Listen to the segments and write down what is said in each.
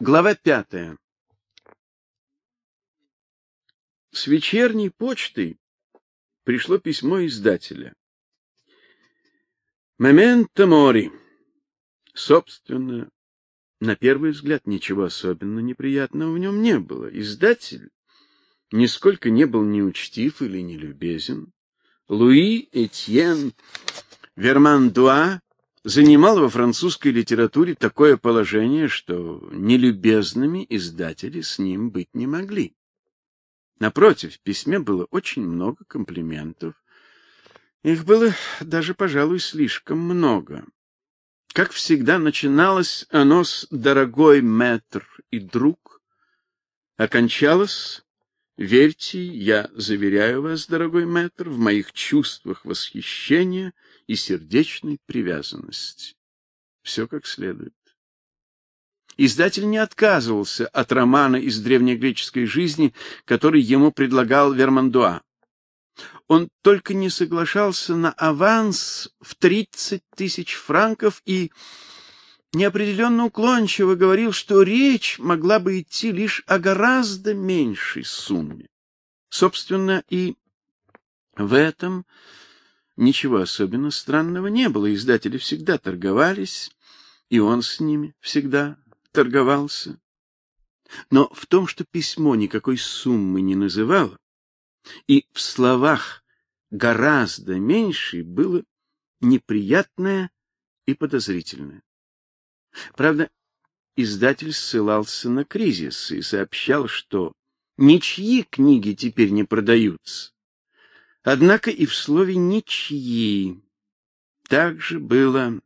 Глава пятая. С вечерней почтой пришло письмо издателя. Моменто мори. Собственно, на первый взгляд ничего особенно неприятного в нем не было. Издатель нисколько не был неучтив или нелюбезен. Луи Этьен Вермандуа занимал во французской литературе такое положение, что нелюбезными издатели с ним быть не могли. Напротив, в письме было очень много комплиментов. Их было даже, пожалуй, слишком много. Как всегда, начиналось оно с «дорогой мэтр и друг», окончалось «верьте, я заверяю вас, дорогой мэтр, в моих чувствах восхищения и сердечной привязанности». Все как следует. Издатель не отказывался от романа из древнегреческой жизни, который ему предлагал Вермандуа. Он только не соглашался на аванс в тридцать тысяч франков и неопределенно уклончиво говорил, что речь могла бы идти лишь о гораздо меньшей сумме. Собственно, и в этом ничего особенно странного не было. Издатели всегда торговались, и он с ними всегда торговался. Но в том, что письмо никакой суммы не называло, и в словах гораздо меньше было неприятное и подозрительное. Правда, издатель ссылался на кризис и сообщал, что ничьи книги теперь не продаются. Однако и в слове ничьи также было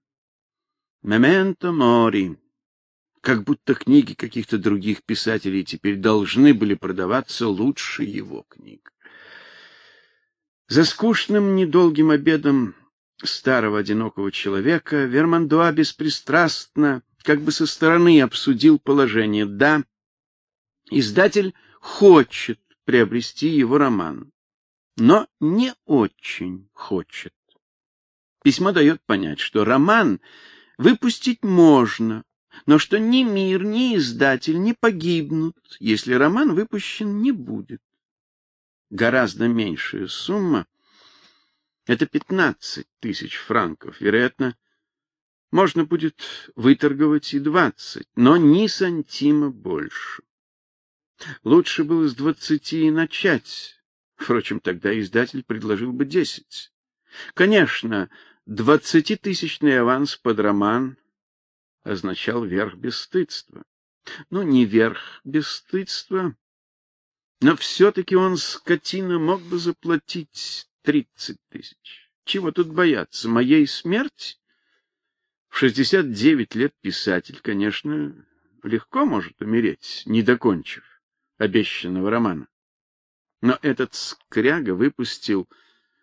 «memento mori», как будто книги каких-то других писателей теперь должны были продаваться лучше его книг. За скучным недолгим обедом старого одинокого человека Вермандуа беспристрастно, как бы со стороны обсудил положение. Да, издатель хочет приобрести его роман, но не очень хочет. Письмо дает понять, что роман выпустить можно, но что ни мир, ни издатель не погибнут, если роман выпущен не будет. Гораздо меньшая сумма — это пятнадцать тысяч франков. Вероятно, можно будет выторговать и двадцать, но ни сантима больше. Лучше было с двадцати и начать. Впрочем, тогда издатель предложил бы десять. Конечно, двадцатитысячный аванс под роман означал верх бесстыдства. Ну, не верх бесстыдства, но все-таки он, скотина, мог бы заплатить тридцать тысяч. Чего тут бояться? Моей смерти? В шестьдесят девять лет писатель, конечно, легко может умереть, не докончив обещанного романа. Но этот скряга выпустил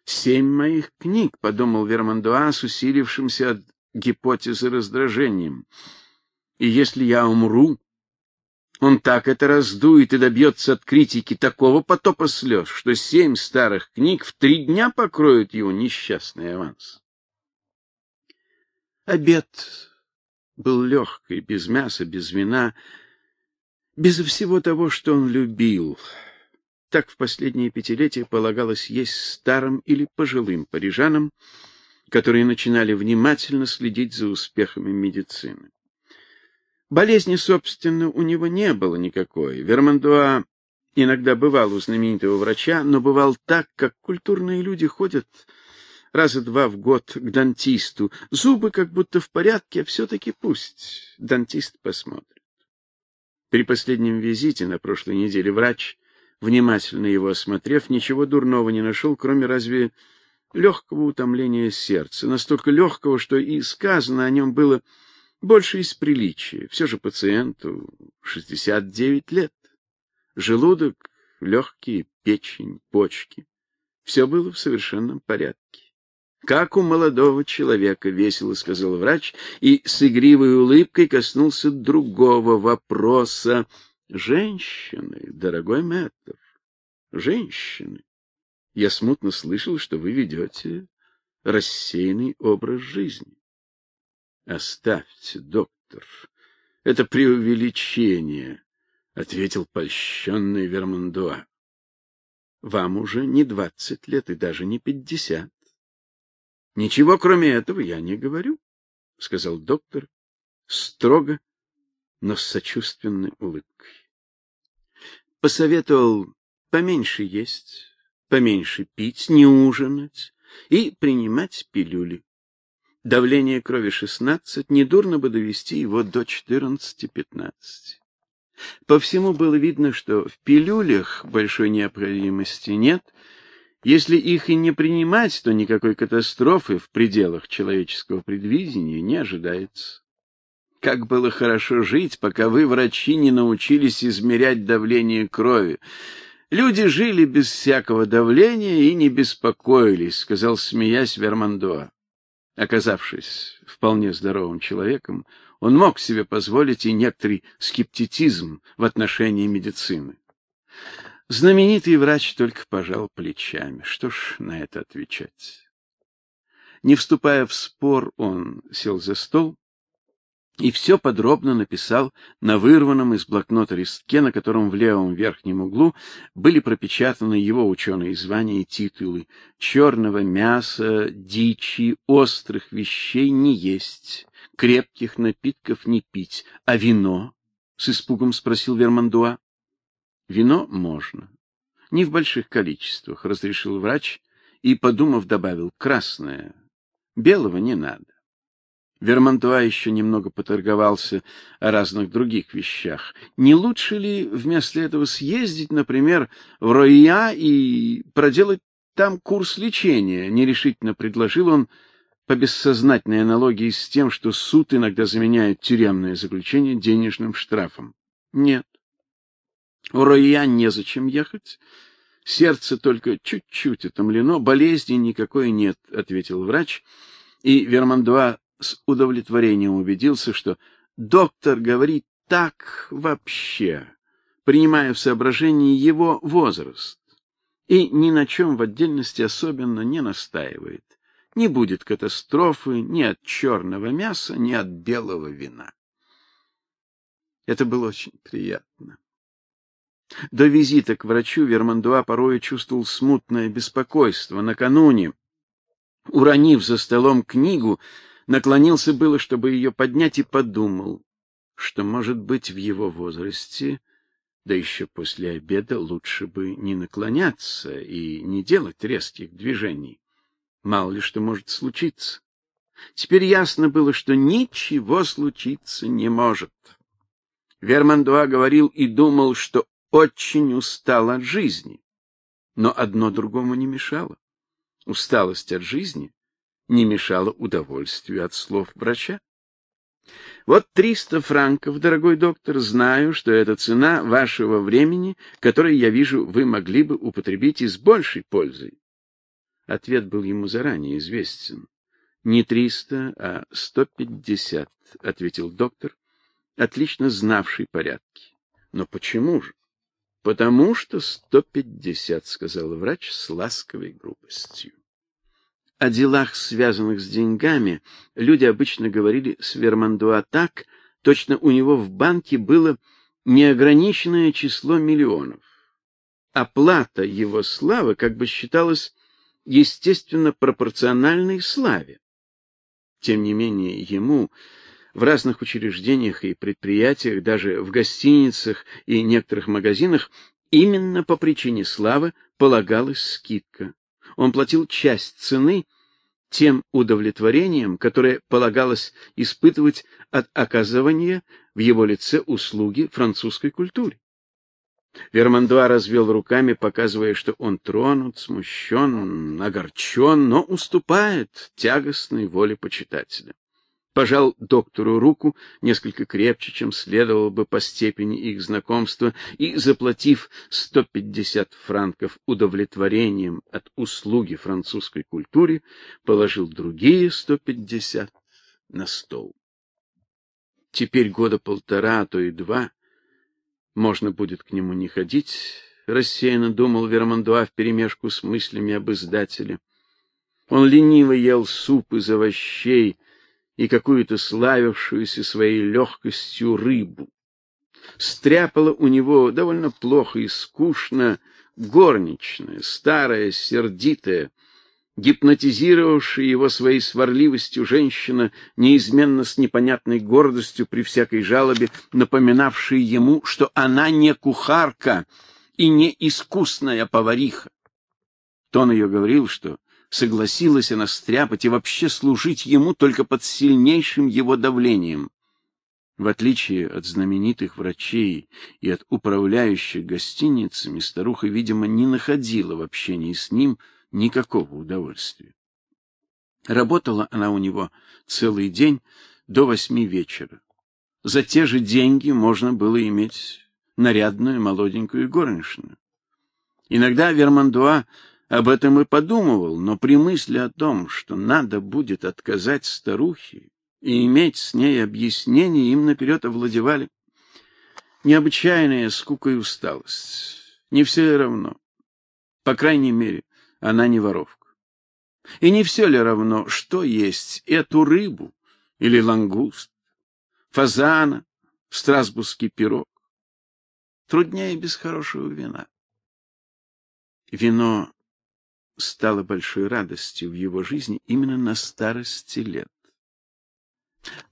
семь моих книг, подумал Вермандуа с усилившимся от гипотезы раздражением. И если я умру, он так это раздует и добьется от критики такого потопа слез, что семь старых книг в три дня покроют его несчастный аванс. Обед был легкий, без мяса, без вина, без всего того, что он любил. Так в последние пятилетия полагалось есть старым или пожилым парижанам, которые начинали внимательно следить за успехами медицины. Болезни, собственно, у него не было никакой. Вермандуа иногда бывал у знаменитого врача, но бывал так, как культурные люди ходят раза два в год к дантисту. Зубы как будто в порядке, а все-таки пусть дантист посмотрит. При последнем визите на прошлой неделе врач, внимательно его осмотрев, ничего дурного не нашел, кроме разве легкого утомления сердца, настолько легкого, что и сказано о нем было больше из приличия. Все же пациенту 69 лет. Желудок, легкие, печень, почки. Все было в совершенном порядке. Как у молодого человека, весело сказал врач и с игривой улыбкой коснулся другого вопроса. Женщины, дорогой мэтр, женщины. Я смутно слышал, что вы ведете рассеянный образ жизни. Оставьте, доктор. Это преувеличение, ответил польщенный Вермандуа. Вам уже не двадцать лет и даже не пятьдесят. Ничего кроме этого я не говорю, сказал доктор строго, но с сочувственной улыбкой. Посоветовал поменьше есть, поменьше пить, не ужинать и принимать пилюли. Давление крови 16, недурно бы довести его до 14-15. По всему было видно, что в пилюлях большой необходимости нет. Если их и не принимать, то никакой катастрофы в пределах человеческого предвидения не ожидается. Как было хорошо жить, пока вы, врачи, не научились измерять давление крови. Люди жили без всякого давления и не беспокоились, сказал, смеясь Вермандо. Оказавшись вполне здоровым человеком, он мог себе позволить и некоторый скептицизм в отношении медицины. Знаменитый врач только пожал плечами. Что ж на это отвечать? Не вступая в спор, он сел за стол и все подробно написал на вырванном из блокнота листке, на котором в левом верхнем углу были пропечатаны его ученые звания и титулы. Черного мяса, дичи, острых вещей не есть, крепких напитков не пить, а вино? с испугом спросил Вермандуа. Вино можно, не в больших количествах, разрешил врач и, подумав, добавил: красное. Белого не надо. Вермантуа еще немного поторговался о разных других вещах. Не лучше ли вместо этого съездить, например, в Роя и проделать там курс лечения? Нерешительно предложил он по бессознательной аналогии с тем, что суд иногда заменяет тюремное заключение денежным штрафом. Нет. В Роя незачем ехать. Сердце только чуть-чуть отомлено, болезни никакой нет, ответил врач. И Вермандуа с удовлетворением убедился, что доктор говорит так вообще, принимая в соображение его возраст, и ни на чем в отдельности особенно не настаивает. Не будет катастрофы ни от черного мяса, ни от белого вина. Это было очень приятно. До визита к врачу Вермандуа порой чувствовал смутное беспокойство. Накануне, уронив за столом книгу, наклонился было, чтобы ее поднять, и подумал, что, может быть, в его возрасте, да еще после обеда, лучше бы не наклоняться и не делать резких движений. Мало ли что может случиться. Теперь ясно было, что ничего случиться не может. Вермандуа говорил и думал, что очень устал от жизни, но одно другому не мешало. Усталость от жизни не мешало удовольствию от слов врача. Вот триста франков, дорогой доктор, знаю, что это цена вашего времени, которое, я вижу, вы могли бы употребить и с большей пользой. Ответ был ему заранее известен. Не триста, а сто пятьдесят, ответил доктор, отлично знавший порядки. Но почему же? Потому что сто пятьдесят, сказал врач с ласковой грубостью. О делах, связанных с деньгами, люди обычно говорили с Вермандуа так, точно у него в банке было неограниченное число миллионов. Оплата его славы как бы считалась естественно пропорциональной славе. Тем не менее, ему в разных учреждениях и предприятиях, даже в гостиницах и некоторых магазинах, именно по причине славы полагалась скидка он платил часть цены тем удовлетворением, которое полагалось испытывать от оказывания в его лице услуги французской культуре. Вермандуа развел руками, показывая, что он тронут, смущен, огорчен, но уступает тягостной воле почитателя пожал доктору руку несколько крепче, чем следовало бы по степени их знакомства, и, заплатив 150 франков удовлетворением от услуги французской культуре, положил другие 150 на стол. Теперь года полтора, а то и два можно будет к нему не ходить, рассеянно думал Вермандуа вперемешку с мыслями об издателе. Он лениво ел суп из овощей, и какую-то славившуюся своей легкостью рыбу. Стряпала у него довольно плохо и скучно горничная, старая, сердитая, гипнотизировавшая его своей сварливостью женщина, неизменно с непонятной гордостью при всякой жалобе, напоминавшая ему, что она не кухарка и не искусная повариха. Тон ее говорил, что согласилась она стряпать и вообще служить ему только под сильнейшим его давлением. В отличие от знаменитых врачей и от управляющих гостиницами, старуха, видимо, не находила в общении с ним никакого удовольствия. Работала она у него целый день до восьми вечера. За те же деньги можно было иметь нарядную молоденькую горничную. Иногда Вермандуа об этом и подумывал, но при мысли о том, что надо будет отказать старухе и иметь с ней объяснение, им наперед овладевали необычайная скука и усталость. Не все ли равно? По крайней мере, она не воровка. И не все ли равно, что есть эту рыбу или лангуст, фазана, страсбургский пирог? Труднее без хорошего вина. Вино стало большой радостью в его жизни именно на старости лет.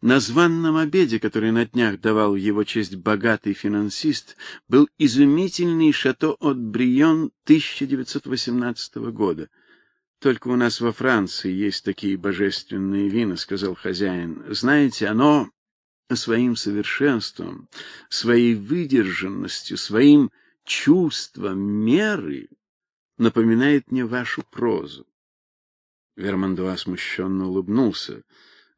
На званном обеде, который на днях давал его честь богатый финансист, был изумительный шато от Брион 1918 года. Только у нас во Франции есть такие божественные вина, сказал хозяин. Знаете, оно своим совершенством, своей выдержанностью, своим чувством меры напоминает мне вашу прозу. Вермандуа смущенно улыбнулся.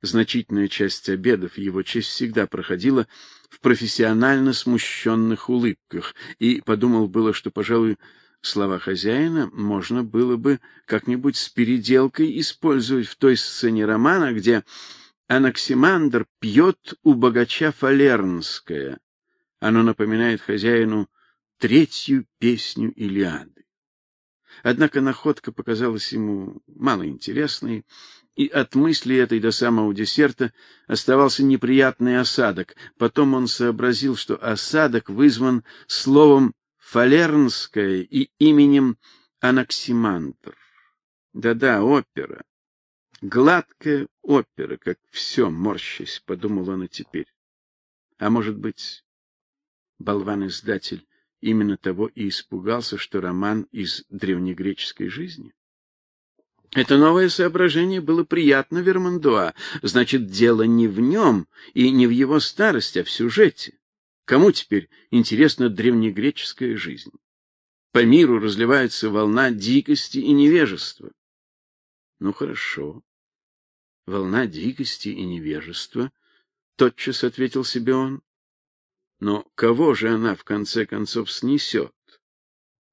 Значительная часть обедов его честь всегда проходила в профессионально смущенных улыбках, и подумал было, что, пожалуй, слова хозяина можно было бы как-нибудь с переделкой использовать в той сцене романа, где Анаксимандр пьет у богача Фалернское. Оно напоминает хозяину третью песню Илиады. Однако находка показалась ему малоинтересной, и от мысли этой до самого десерта оставался неприятный осадок. Потом он сообразил, что осадок вызван словом фалернское и именем Анаксимандр. Да-да, опера. Гладкая опера, как все, морщись, подумал он и теперь. А может быть, болван-издатель именно того и испугался, что роман из древнегреческой жизни. Это новое соображение было приятно Вермандуа. Значит, дело не в нем и не в его старости, а в сюжете. Кому теперь интересна древнегреческая жизнь? По миру разливается волна дикости и невежества. Ну хорошо. Волна дикости и невежества, тотчас ответил себе он. Но кого же она в конце концов снесет?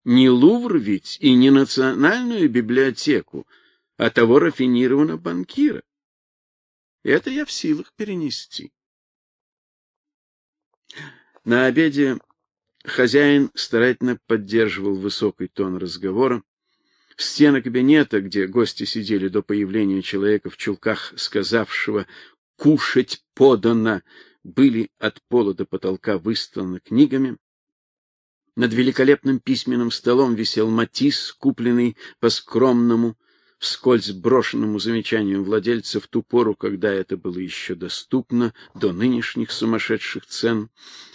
Не Лувр ведь и не национальную библиотеку, а того рафинированного банкира. Это я в силах перенести. На обеде хозяин старательно поддерживал высокий тон разговора. Стены кабинета, где гости сидели до появления человека в чулках, сказавшего «кушать подано», были от пола до потолка выстланы книгами. Над великолепным письменным столом висел матис, купленный по скромному, вскользь брошенному замечанию владельца в ту пору, когда это было еще доступно, до нынешних сумасшедших цен.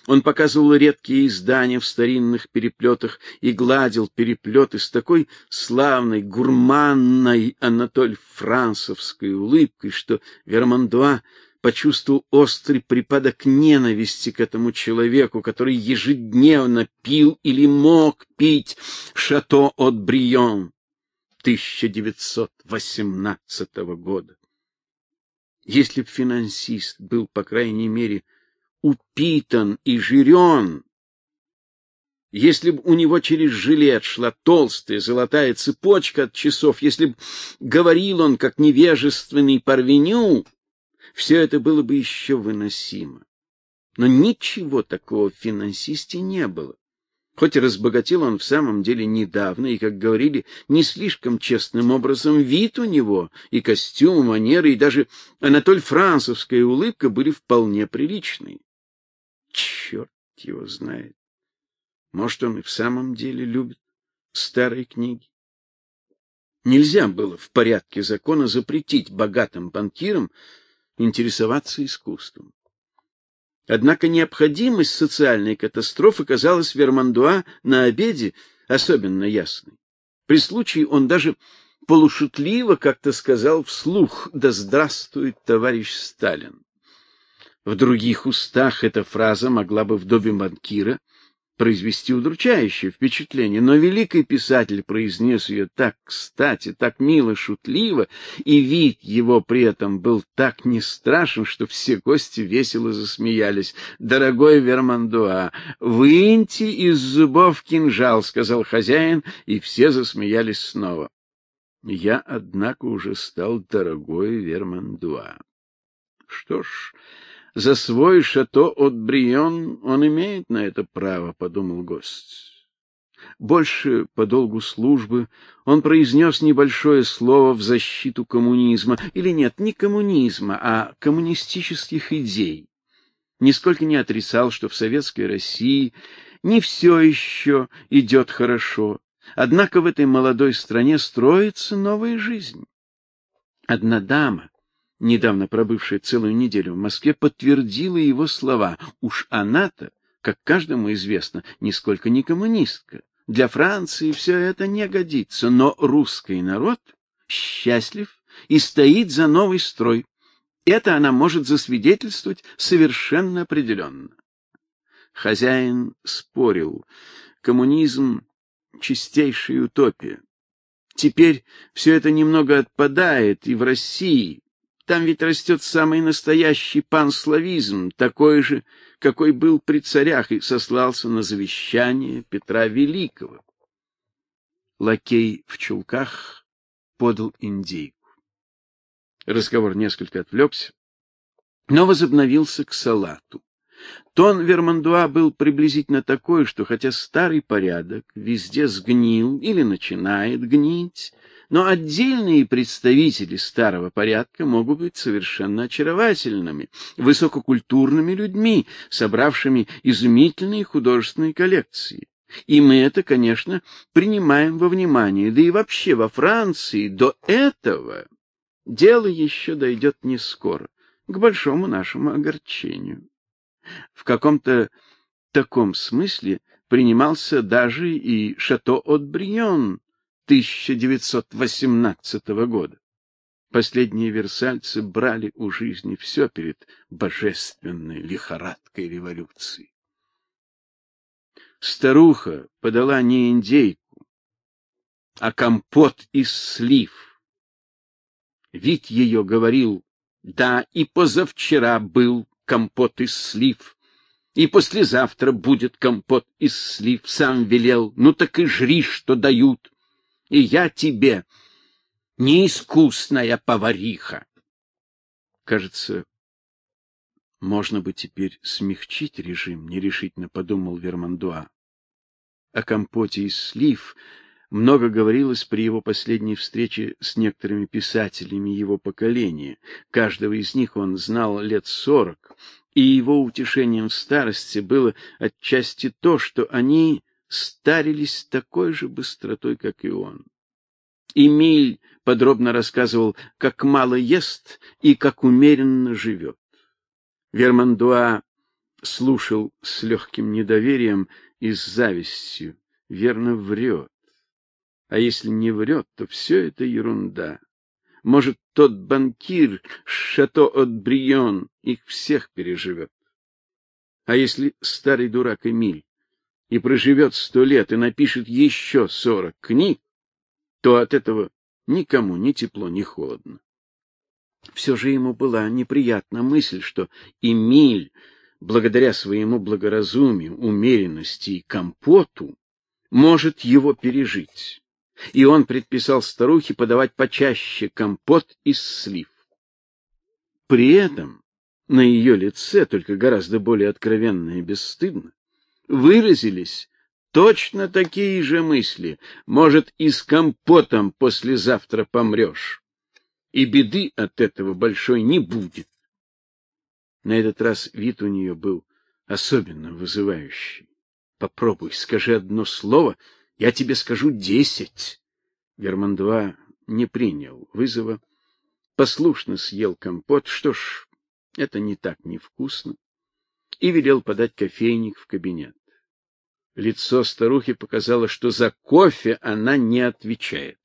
Он показывал редкие издания в старинных переплетах и гладил переплеты с такой славной, гурманной Анатоль Франсовской улыбкой, что Вермандуа почувствовал острый припадок ненависти к этому человеку, который ежедневно пил или мог пить шато от Брион 1918 года. Если б финансист был, по крайней мере, упитан и жирен, если бы у него через жилет шла толстая золотая цепочка от часов, если б говорил он как невежественный парвеню, все это было бы еще выносимо. Но ничего такого в финансисте не было. Хоть и разбогател он в самом деле недавно, и, как говорили, не слишком честным образом, вид у него, и костюм, и манеры, и даже Анатоль Францевская улыбка были вполне приличные. Черт его знает. Может, он и в самом деле любит старые книги. Нельзя было в порядке закона запретить богатым банкирам интересоваться искусством. Однако необходимость социальной катастрофы казалась Вермандуа на обеде особенно ясной. При случае он даже полушутливо как-то сказал вслух: "Да здравствует товарищ Сталин". В других устах эта фраза могла бы в доме банкира произвести удручающее впечатление, но великий писатель произнес ее так кстати, так мило, шутливо, и вид его при этом был так не страшен, что все гости весело засмеялись. "Дорогой Вермандуа, выньте из зубов кинжал", сказал хозяин, и все засмеялись снова. Я, однако, уже стал дорогой Вермандуа. Что ж, за свой шато от Брион он имеет на это право, подумал гость. Больше по долгу службы он произнес небольшое слово в защиту коммунизма, или нет, не коммунизма, а коммунистических идей. Нисколько не отрицал, что в советской России не все еще идет хорошо, однако в этой молодой стране строится новая жизнь. Одна дама, недавно пробывшая целую неделю в Москве, подтвердила его слова. Уж она-то, как каждому известно, нисколько не коммунистка. Для Франции все это не годится, но русский народ счастлив и стоит за новый строй. Это она может засвидетельствовать совершенно определенно. Хозяин спорил. Коммунизм чистейшая утопия. Теперь все это немного отпадает и в России, там ведь растет самый настоящий панславизм, такой же, какой был при царях и сослался на завещание Петра Великого. Лакей в чулках подал индейку. Разговор несколько отвлекся, но возобновился к салату. Тон Вермандуа был приблизительно такой, что хотя старый порядок везде сгнил или начинает гнить, но отдельные представители старого порядка могут быть совершенно очаровательными, высококультурными людьми, собравшими изумительные художественные коллекции. И мы это, конечно, принимаем во внимание. Да и вообще во Франции до этого дело еще дойдет не скоро, к большому нашему огорчению. В каком-то таком смысле принимался даже и шато от Брион, 1918 года. Последние версальцы брали у жизни все перед божественной лихорадкой революции. Старуха подала не индейку, а компот из слив. Вид ее говорил: "Да, и позавчера был компот из слив, и послезавтра будет компот из слив, сам велел. Ну так и жри, что дают" и я тебе неискусная повариха. Кажется, можно бы теперь смягчить режим, нерешительно подумал Вермандуа. О компоте из слив много говорилось при его последней встрече с некоторыми писателями его поколения. Каждого из них он знал лет сорок, и его утешением в старости было отчасти то, что они старились с такой же быстротой, как и он. Эмиль подробно рассказывал, как мало ест и как умеренно живет. Вермандуа слушал с легким недоверием и с завистью. Верно врет. А если не врет, то все это ерунда. Может, тот банкир Шато от Брион их всех переживет. А если старый дурак Эмиль и проживет сто лет и напишет еще сорок книг, то от этого никому ни тепло, ни холодно. Все же ему была неприятна мысль, что Эмиль, благодаря своему благоразумию, умеренности и компоту, может его пережить. И он предписал старухе подавать почаще компот из слив. При этом на ее лице, только гораздо более откровенно и бесстыдно, выразились точно такие же мысли. Может, и с компотом послезавтра помрешь. И беды от этого большой не будет. На этот раз вид у нее был особенно вызывающий. Попробуй, скажи одно слово, я тебе скажу десять. Герман-2 не принял вызова, послушно съел компот. Что ж, это не так невкусно. И велел подать кофейник в кабинет. Лицо старухи показало, что за кофе она не отвечает.